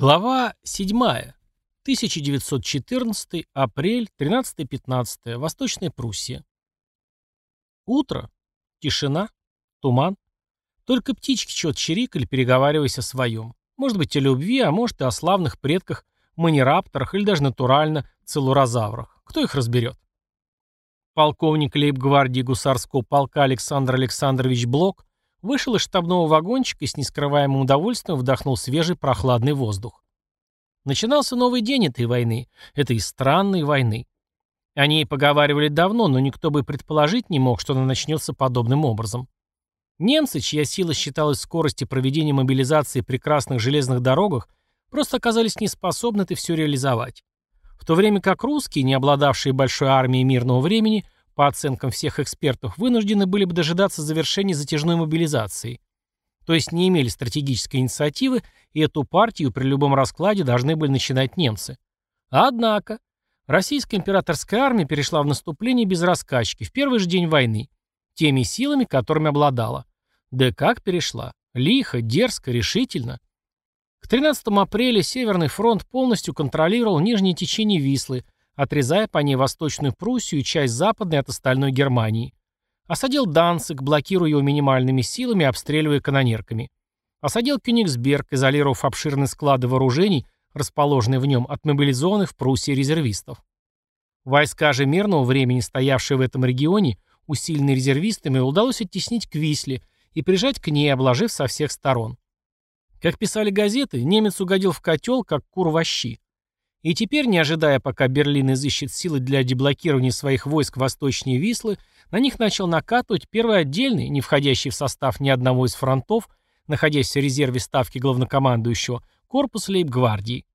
Глава 7. 1914. Апрель. 13-15. Восточная Пруссия. Утро. Тишина. Туман. Только птички чё-то чирикали, переговариваясь о своем. Может быть, о любви, а может и о славных предках, манирапторах или даже натурально целурозаврах. Кто их разберет? Полковник лейб-гвардии гусарского полка Александр Александрович Блок Вышел из штабного вагончика и с нескрываемым удовольствием вдохнул свежий прохладный воздух. Начинался новый день этой войны, этой странной войны. О ней поговаривали давно, но никто бы предположить не мог, что она начнется подобным образом. Немцы, чья сила считалась скорости проведения мобилизации при красных железных дорогах, просто оказались неспособны это все реализовать. В то время как русские, не обладавшие большой армией мирного времени, по оценкам всех экспертов, вынуждены были бы дожидаться завершения затяжной мобилизации. То есть не имели стратегической инициативы, и эту партию при любом раскладе должны были начинать немцы. Однако, российская императорская армия перешла в наступление без раскачки в первый же день войны, теми силами, которыми обладала. Да как перешла? Лихо, дерзко, решительно. К 13 апреля Северный фронт полностью контролировал нижнее течение Вислы – отрезая по ней Восточную Пруссию и часть Западной от остальной Германии. Осадил Данциг, блокируя его минимальными силами обстреливая канонерками. Осадил Кёнигсберг, изолировав обширные склады вооружений, расположенные в нем от мобилизованных в Пруссии резервистов. Войска же мирного времени, стоявшие в этом регионе, усиленные резервистами, удалось оттеснить к Висле и прижать к ней, обложив со всех сторон. Как писали газеты, немец угодил в котел, как кур во. И теперь, не ожидая, пока Берлин изыщет силы для деблокирования своих войск восточнее Вислы, на них начал накатывать первый отдельный, не входящий в состав ни одного из фронтов, находящийся в резерве ставки главнокомандующего, корпус лейб-гвардии.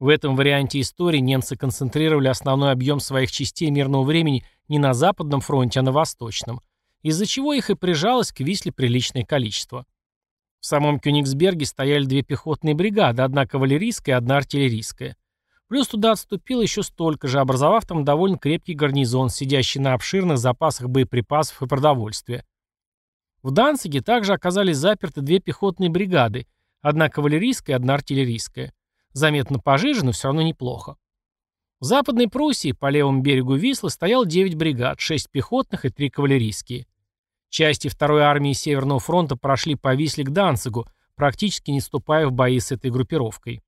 В этом варианте истории немцы концентрировали основной объем своих частей мирного времени не на Западном фронте, а на Восточном, из-за чего их и прижалось к Висле приличное количество. В самом Кёнигсберге стояли две пехотные бригады, одна кавалерийская и одна артиллерийская. Плюс туда отступило еще столько же, образовав там довольно крепкий гарнизон, сидящий на обширных запасах боеприпасов и продовольствия. В Данциге также оказались заперты две пехотные бригады, одна кавалерийская и одна артиллерийская. Заметно пожиже, но все равно неплохо. В Западной Пруссии по левому берегу Вислы стоял 9 бригад, 6 пехотных и 3 кавалерийские. Части второй армии Северного фронта прошли по Висле к Данцигу, практически не вступая в бои с этой группировкой.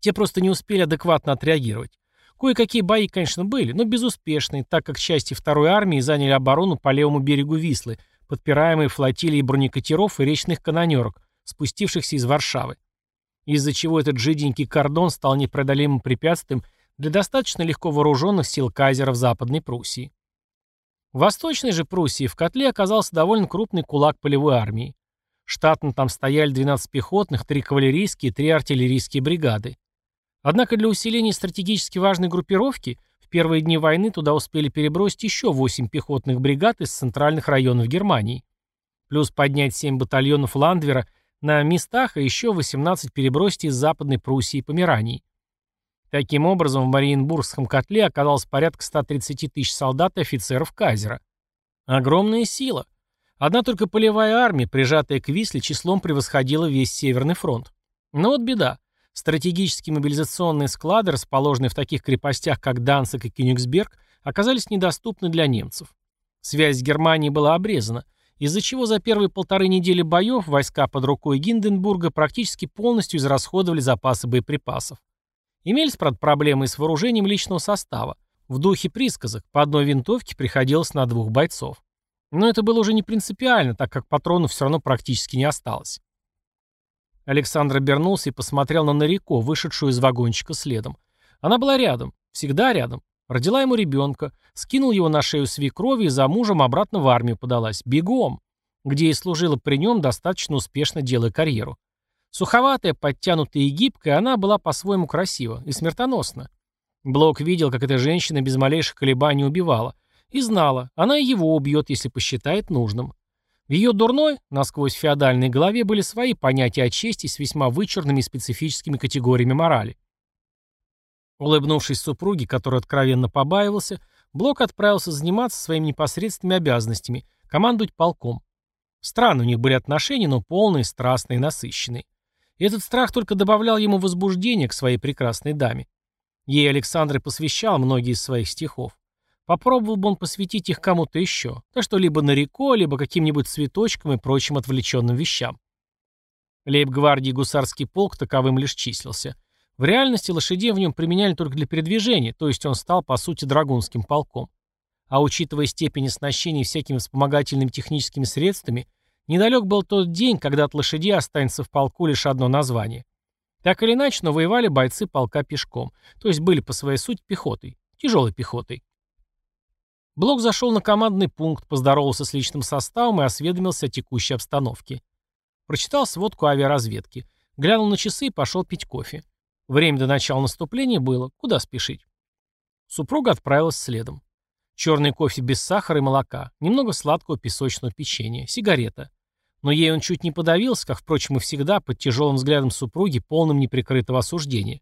Те просто не успели адекватно отреагировать. Кое-какие бои, конечно, были, но безуспешные, так как части второй армии заняли оборону по левому берегу Вислы, подпираемые флотилией бронекатеров и речных канонерок, спустившихся из Варшавы. Из-за чего этот жиденький кордон стал непреодолимым препятствием для достаточно легко вооруженных сил кайзера в Западной Пруссии. В Восточной же Пруссии в котле оказался довольно крупный кулак полевой армии. Штатно там стояли 12 пехотных, 3 кавалерийские и 3 артиллерийские бригады. Однако для усиления стратегически важной группировки в первые дни войны туда успели перебросить еще 8 пехотных бригад из центральных районов Германии. Плюс поднять 7 батальонов Ландвера на местах и еще 18 перебросить из Западной Пруссии и Померании. Таким образом, в Мариенбургском котле оказалось порядка 130 тысяч солдат и офицеров Кайзера. Огромная сила. Одна только полевая армия, прижатая к Висле, числом превосходила весь Северный фронт. Но вот беда. Стратегические мобилизационные склады, расположенные в таких крепостях, как Данцик и Кёнигсберг, оказались недоступны для немцев. Связь с Германией была обрезана, из-за чего за первые полторы недели боев войска под рукой Гинденбурга практически полностью израсходовали запасы боеприпасов. Имелись, правда, проблемы с вооружением личного состава. В духе присказок по одной винтовке приходилось на двух бойцов. Но это было уже не принципиально, так как патронов все равно практически не осталось. Александр обернулся и посмотрел на Нарико, вышедшую из вагончика следом. Она была рядом, всегда рядом. Родила ему ребенка, скинул его на шею свекрови и за мужем обратно в армию подалась. Бегом! Где и служила при нем, достаточно успешно делая карьеру. Суховатая, подтянутая и гибкая, она была по-своему красива и смертоносна. Блок видел, как эта женщина без малейших колебаний убивала. И знала, она его убьет, если посчитает нужным. В ее дурной, насквозь феодальной голове были свои понятия о чести с весьма вычурными и специфическими категориями морали. Улыбнувшись супруге, который откровенно побаивался, Блок отправился заниматься своими непосредственными обязанностями, командовать полком. Странно у них были отношения, но полные, страстные и насыщенные. И этот страх только добавлял ему возбуждения к своей прекрасной даме. Ей Александр посвящал многие из своих стихов. Попробовал бы он посвятить их кому-то еще, так что либо на реко, либо каким-нибудь цветочкам и прочим отвлеченным вещам. Лейб-гвардии гусарский полк таковым лишь числился. В реальности лошадей в нем применяли только для передвижения, то есть он стал, по сути, драгунским полком. А учитывая степень оснащения всякими вспомогательными техническими средствами, недалек был тот день, когда от лошадей останется в полку лишь одно название. Так или иначе, но воевали бойцы полка пешком, то есть были по своей сути пехотой, тяжелой пехотой. Блок зашел на командный пункт, поздоровался с личным составом и осведомился о текущей обстановке. Прочитал сводку авиаразведки, глянул на часы и пошел пить кофе. Время до начала наступления было, куда спешить. Супруга отправилась следом. Черный кофе без сахара и молока, немного сладкого песочного печенья, сигарета. Но ей он чуть не подавился, как, впрочем, и всегда, под тяжелым взглядом супруги, полным неприкрытого осуждения.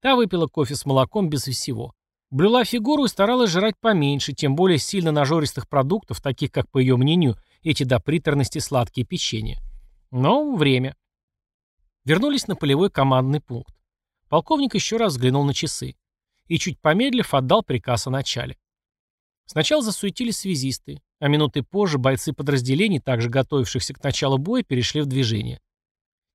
Та выпила кофе с молоком без всего. Блюла фигуру и старалась жрать поменьше, тем более сильно нажористых продуктов, таких как, по ее мнению, эти до приторности сладкие печенья. Но время. Вернулись на полевой командный пункт. Полковник еще раз взглянул на часы. И чуть помедлив, отдал приказ о начале. Сначала засуетились связисты, а минуты позже бойцы подразделений, также готовившихся к началу боя, перешли в движение.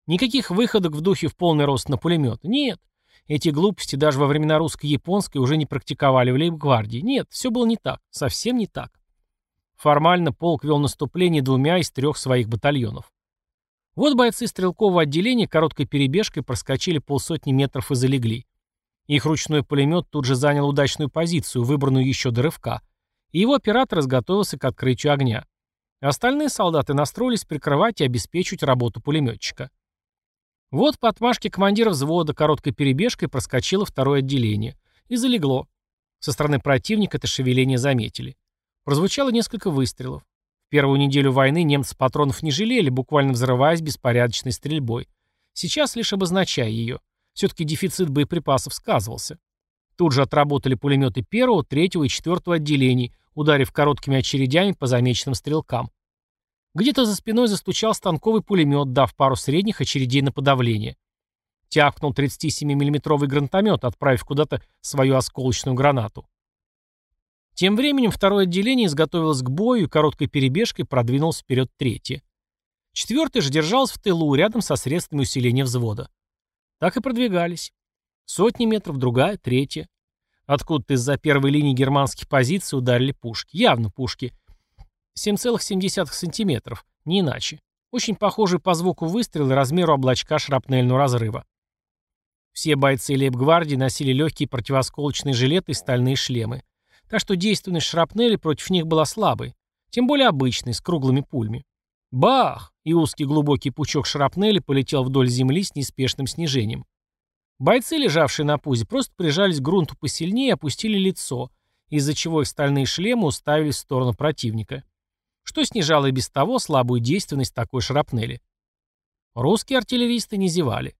Никаких выходок в духе в полный рост на пулемет. Нет. Эти глупости даже во времена русско-японской уже не практиковали в лейб-гвардии. Нет, все было не так. Совсем не так. Формально полк вел наступление двумя из трех своих батальонов. Вот бойцы стрелкового отделения короткой перебежкой проскочили полсотни метров и залегли. Их ручной пулемет тут же занял удачную позицию, выбранную еще до рывка – и его оператор изготовился к открытию огня. Остальные солдаты настроились прикрывать и обеспечивать работу пулеметчика. Вот по отмашке командира взвода короткой перебежкой проскочило второе отделение. И залегло. Со стороны противника это шевеление заметили. Прозвучало несколько выстрелов. В первую неделю войны немцы патронов не жалели, буквально взрываясь беспорядочной стрельбой. Сейчас лишь обозначая ее. Все-таки дефицит боеприпасов сказывался. Тут же отработали пулеметы первого, третьего и четвертого отделений, ударив короткими очередями по замеченным стрелкам. Где-то за спиной застучал станковый пулемет, дав пару средних очередей на подавление. Тяпнул 37 миллиметровый гранатомет, отправив куда-то свою осколочную гранату. Тем временем второе отделение изготовилось к бою и короткой перебежкой продвинулось вперед третье. Четвертый же держался в тылу, рядом со средствами усиления взвода. Так и продвигались. Сотни метров, другая, третья. Откуда-то из-за первой линии германских позиций ударили пушки. Явно пушки. 7,7 сантиметров, не иначе. Очень похожий по звуку выстрел и размеру облачка шрапнельного разрыва. Все бойцы лейб-гвардии носили легкие противосколочные жилеты и стальные шлемы. Так что действенность шрапнели против них была слабой. Тем более обычной, с круглыми пульми. Бах! И узкий глубокий пучок шрапнели полетел вдоль земли с неспешным снижением. Бойцы, лежавшие на пузе, просто прижались к грунту посильнее и опустили лицо, из-за чего их стальные шлемы уставились в сторону противника, что снижало и без того слабую действенность такой шрапнели. Русские артиллеристы не зевали.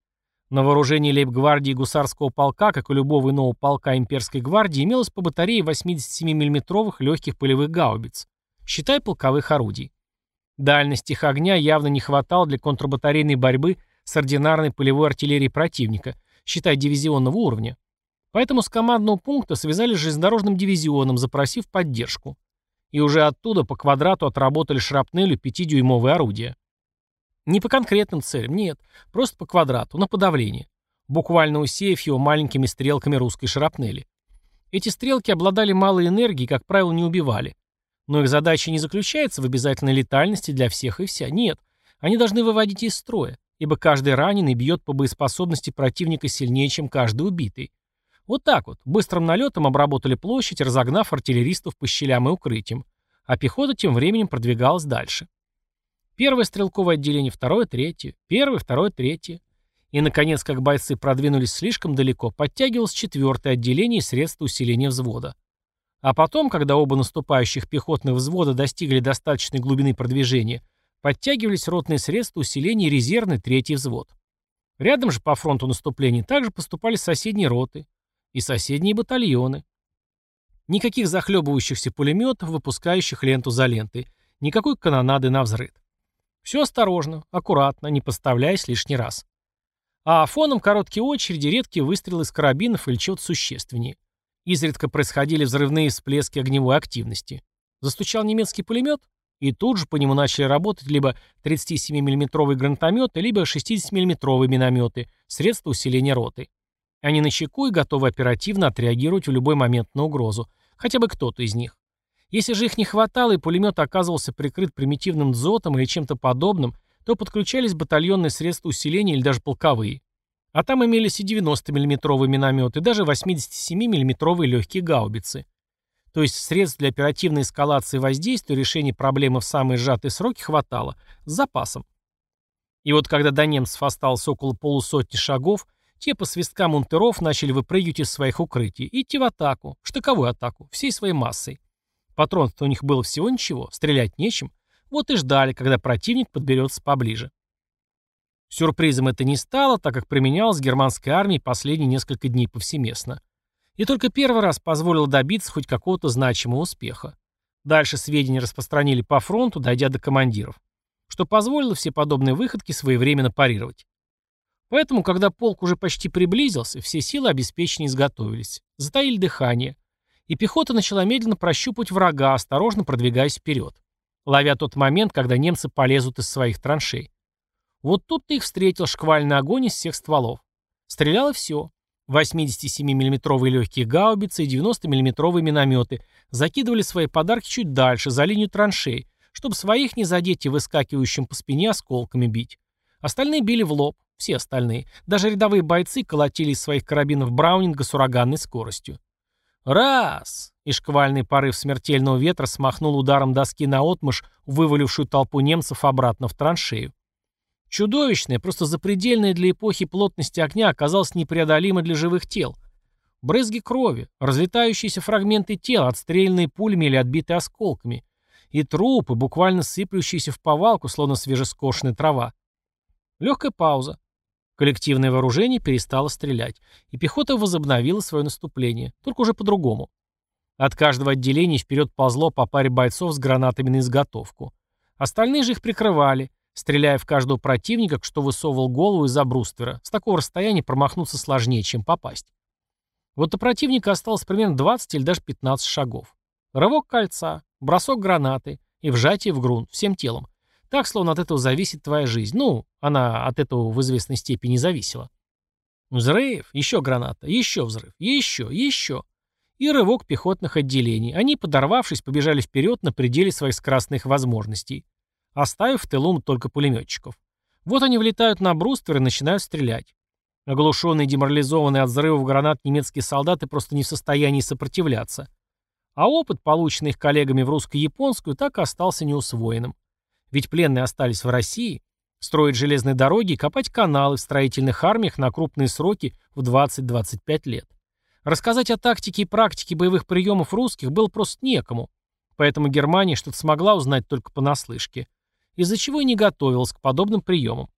На вооружении лейб-гвардии гусарского полка, как и любого иного полка имперской гвардии, имелось по батарее 87 миллиметровых легких полевых гаубиц, считай полковых орудий. Дальность их огня явно не хватало для контрбатарейной борьбы с ординарной полевой артиллерией противника – считай дивизионного уровня. Поэтому с командного пункта связались с железнодорожным дивизионом, запросив поддержку. И уже оттуда по квадрату отработали шрапнелью 5-дюймовые орудия. Не по конкретным целям, нет, просто по квадрату, на подавление, буквально усеяв его маленькими стрелками русской шрапнели. Эти стрелки обладали малой энергией как правило, не убивали. Но их задача не заключается в обязательной летальности для всех и вся. Нет, они должны выводить из строя ибо каждый раненый бьет по боеспособности противника сильнее, чем каждый убитый. Вот так вот, быстрым налетом обработали площадь, разогнав артиллеристов по щелям и укрытиям, а пехота тем временем продвигалась дальше. Первое стрелковое отделение, второе, третье, первое, второе, третье. И, наконец, как бойцы продвинулись слишком далеко, подтягивалось четвертое отделение и средства усиления взвода. А потом, когда оба наступающих пехотных взвода достигли достаточной глубины продвижения, Подтягивались ротные средства усиления и резервный третий взвод. Рядом же по фронту наступления также поступали соседние роты и соседние батальоны. Никаких захлебывающихся пулеметов, выпускающих ленту за лентой. Никакой канонады на взрыв. Все осторожно, аккуратно, не подставляясь лишний раз. А фоном короткие очереди, редкие выстрелы из карабинов или чего-то существеннее. Изредка происходили взрывные всплески огневой активности. Застучал немецкий пулемет, и тут же по нему начали работать либо 37 миллиметровые гранатометы, либо 60 миллиметровые минометы, средства усиления роты. Они на чеку и готовы оперативно отреагировать в любой момент на угрозу. Хотя бы кто-то из них. Если же их не хватало и пулемет оказывался прикрыт примитивным дзотом или чем-то подобным, то подключались батальонные средства усиления или даже полковые. А там имелись и 90 миллиметровые минометы, и даже 87 миллиметровые легкие гаубицы. То есть средств для оперативной эскалации воздействия решения проблемы в самые сжатые сроки хватало, с запасом. И вот когда до немцев осталось около полусотни шагов, те по свисткам унтеров начали выпрыгивать из своих укрытий и идти в атаку, штыковую атаку, всей своей массой. Патронов-то у них было всего ничего, стрелять нечем. Вот и ждали, когда противник подберется поближе. Сюрпризом это не стало, так как применялось германской армией последние несколько дней повсеместно и только первый раз позволил добиться хоть какого-то значимого успеха. Дальше сведения распространили по фронту, дойдя до командиров, что позволило все подобные выходки своевременно парировать. Поэтому, когда полк уже почти приблизился, все силы обеспечения изготовились, затаили дыхание, и пехота начала медленно прощупывать врага, осторожно продвигаясь вперед, ловя тот момент, когда немцы полезут из своих траншей. Вот тут-то их встретил шквальный огонь из всех стволов. Стреляло все. 87 миллиметровые легкие гаубицы и 90 миллиметровые минометы закидывали свои подарки чуть дальше, за линию траншей, чтобы своих не задеть и выскакивающим по спине осколками бить. Остальные били в лоб, все остальные. Даже рядовые бойцы колотили из своих карабинов Браунинга с ураганной скоростью. Раз! И шквальный порыв смертельного ветра смахнул ударом доски на отмышь, вывалившую толпу немцев обратно в траншею. Чудовищная, просто запредельная для эпохи плотности огня оказалась непреодолима для живых тел. Брызги крови, разлетающиеся фрагменты тел, отстрелянные пулями или отбитые осколками. И трупы, буквально сыплющиеся в повалку, словно свежескошенная трава. Легкая пауза. Коллективное вооружение перестало стрелять, и пехота возобновила свое наступление, только уже по-другому. От каждого отделения вперед ползло по паре бойцов с гранатами на изготовку. Остальные же их прикрывали, стреляя в каждого противника, что высовывал голову из-за бруствера. С такого расстояния промахнуться сложнее, чем попасть. Вот до противника осталось примерно 20 или даже 15 шагов. Рывок кольца, бросок гранаты и вжатие в грунт всем телом. Так, словно от этого зависит твоя жизнь. Ну, она от этого в известной степени зависела. Взрыв, еще граната, еще взрыв, еще, еще. И рывок пехотных отделений. Они, подорвавшись, побежали вперед на пределе своих скоростных возможностей оставив в тылу только пулеметчиков. Вот они влетают на бруствер и начинают стрелять. Оглушенные и деморализованные от взрывов гранат немецкие солдаты просто не в состоянии сопротивляться. А опыт, полученный их коллегами в русско-японскую, так и остался неусвоенным. Ведь пленные остались в России, строить железные дороги копать каналы в строительных армиях на крупные сроки в 20-25 лет. Рассказать о тактике и практике боевых приемов русских было просто некому, поэтому Германия что-то смогла узнать только понаслышке из-за чего и не готовилась к подобным приемам.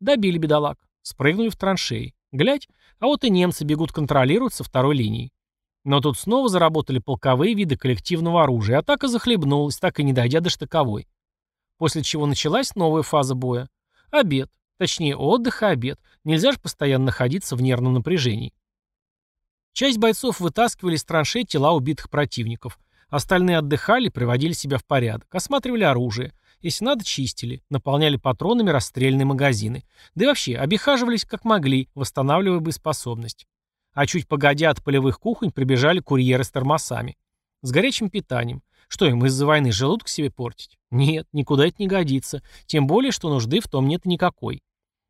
Добили бедолаг, спрыгнули в траншеи. Глядь, а вот и немцы бегут контролировать со второй линии. Но тут снова заработали полковые виды коллективного оружия, атака захлебнулась, так и не дойдя до штыковой. После чего началась новая фаза боя. Обед. Точнее, отдых и обед. Нельзя же постоянно находиться в нервном напряжении. Часть бойцов вытаскивали из траншей тела убитых противников. Остальные отдыхали, приводили себя в порядок, осматривали оружие, если надо, чистили, наполняли патронами расстрельные магазины. Да и вообще, обихаживались как могли, восстанавливая боеспособность. А чуть погодя от полевых кухонь прибежали курьеры с тормозами. С горячим питанием. Что им из-за войны желудок себе портить? Нет, никуда это не годится. Тем более, что нужды в том нет никакой.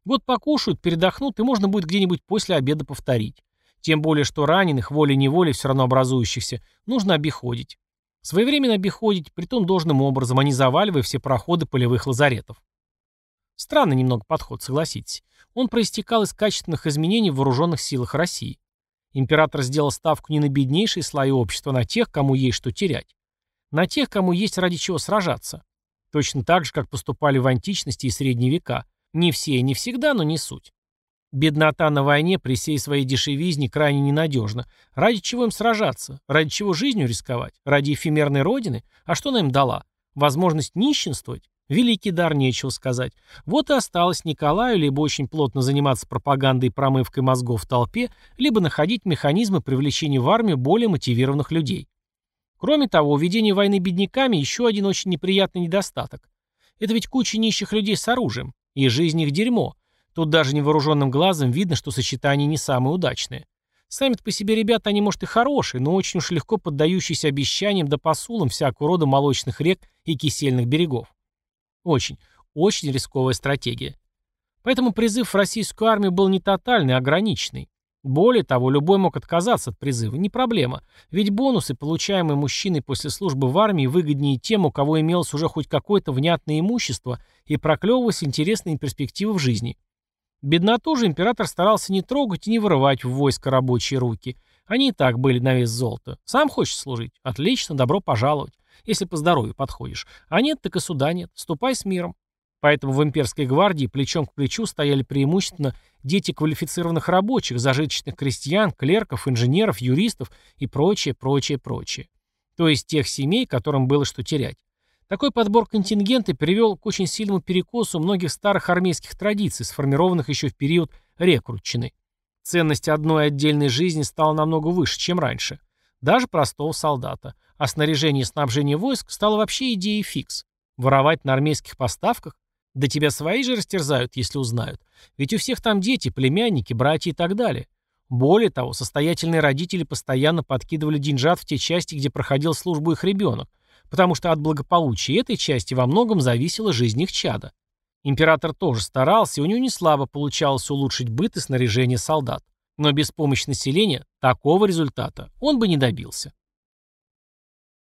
Вот покушают, передохнут, и можно будет где-нибудь после обеда повторить. Тем более, что раненых, волей-неволей все равно образующихся, нужно обиходить. Своевременно обиходить, притом должным образом, а не заваливая все проходы полевых лазаретов. Странный немного подход, согласитесь. Он проистекал из качественных изменений в вооруженных силах России. Император сделал ставку не на беднейшие слои общества, а на тех, кому есть что терять. На тех, кому есть ради чего сражаться. Точно так же, как поступали в античности и средние века. Не все и не всегда, но не суть. Беднота на войне при всей своей дешевизне крайне ненадежна. Ради чего им сражаться? Ради чего жизнью рисковать? Ради эфемерной родины? А что она им дала? Возможность нищенствовать? Великий дар, нечего сказать. Вот и осталось Николаю либо очень плотно заниматься пропагандой и промывкой мозгов в толпе, либо находить механизмы привлечения в армию более мотивированных людей. Кроме того, у ведения войны бедняками еще один очень неприятный недостаток. Это ведь куча нищих людей с оружием, и жизнь их дерьмо. Тут даже невооруженным глазом видно, что сочетание не самое удачное. Сами-то по себе ребята, они, может, и хорошие, но очень уж легко поддающиеся обещаниям да посулам всякого рода молочных рек и кисельных берегов. Очень, очень рисковая стратегия. Поэтому призыв в российскую армию был не тотальный, а ограниченный. Более того, любой мог отказаться от призыва, не проблема, ведь бонусы, получаемые мужчиной после службы в армии, выгоднее тем, у кого имелось уже хоть какое-то внятное имущество и проклевывалось интересные перспективы в жизни. Бедноту же император старался не трогать и не вырывать в войско рабочие руки. Они и так были на вес золота. Сам хочешь служить? Отлично, добро пожаловать. Если по здоровью подходишь. А нет, так и суда нет. Ступай с миром. Поэтому в имперской гвардии плечом к плечу стояли преимущественно дети квалифицированных рабочих, зажиточных крестьян, клерков, инженеров, юристов и прочее, прочее, прочее. То есть тех семей, которым было что терять. Такой подбор контингента привел к очень сильному перекосу многих старых армейских традиций, сформированных еще в период рекрутчины. Ценность одной отдельной жизни стала намного выше, чем раньше. Даже простого солдата. А снаряжение и снабжение войск стало вообще идеей фикс. Воровать на армейских поставках? Да тебя свои же растерзают, если узнают. Ведь у всех там дети, племянники, братья и так далее. Более того, состоятельные родители постоянно подкидывали деньжат в те части, где проходил службу их ребенок, потому что от благополучия этой части во многом зависела жизнь их чада. Император тоже старался, и у него не слабо получалось улучшить быт и снаряжение солдат. Но без помощи населения такого результата он бы не добился.